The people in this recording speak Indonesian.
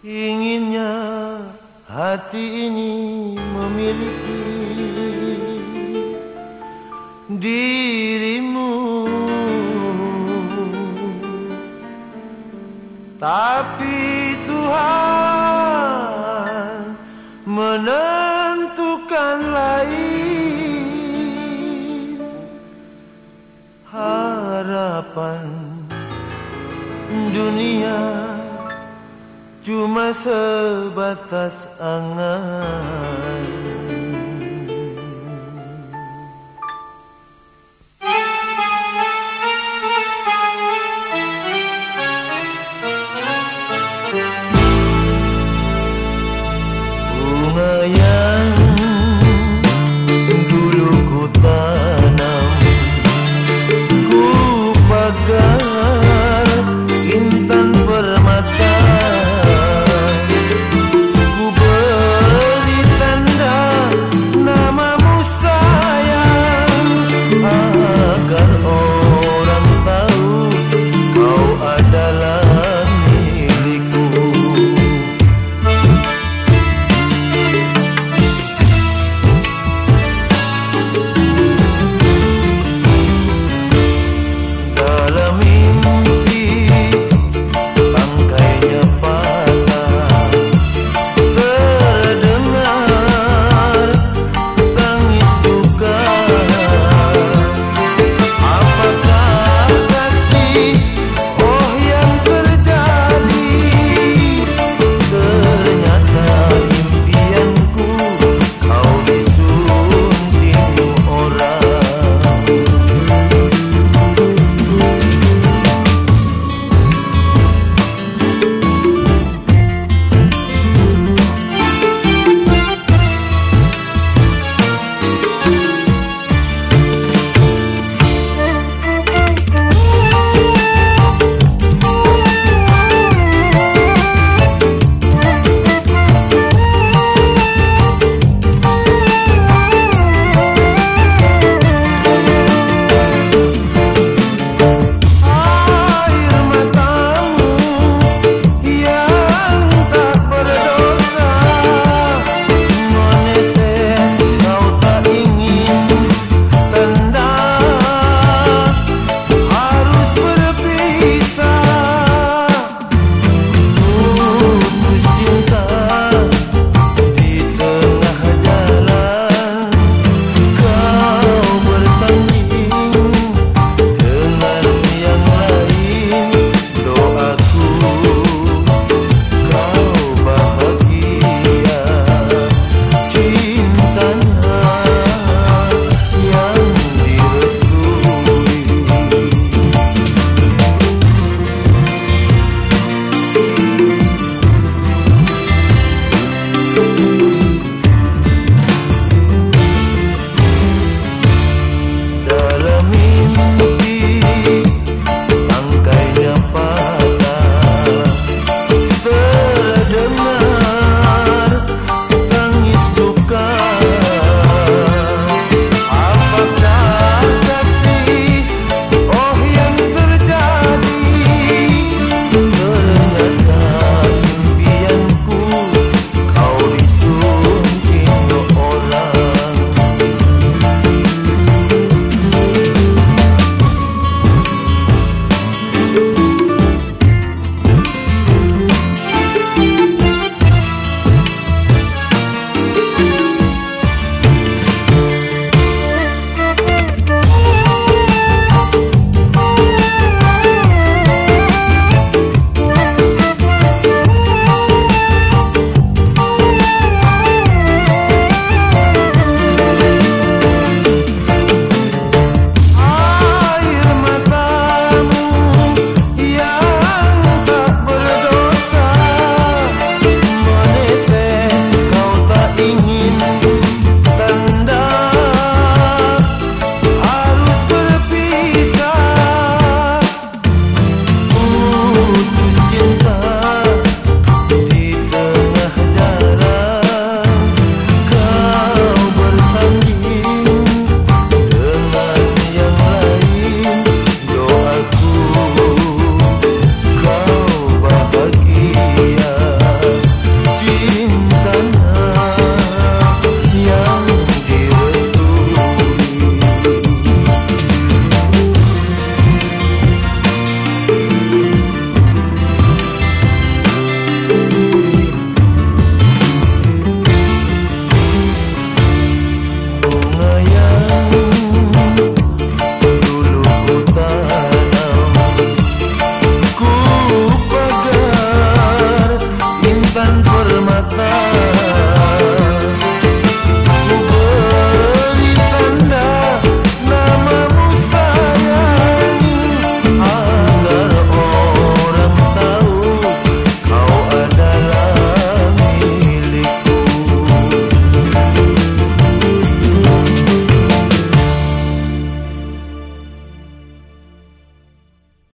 Inginnya hati ini memiliki dirimu. Tapi Tuhan menentukan lain. Harapan dunia cuma sebatas angan